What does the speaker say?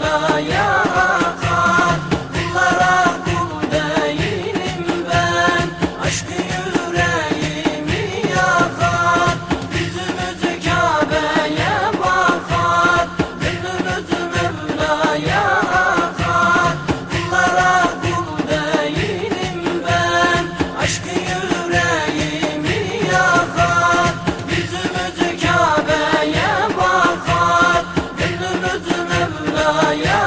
Yeah. Yeah.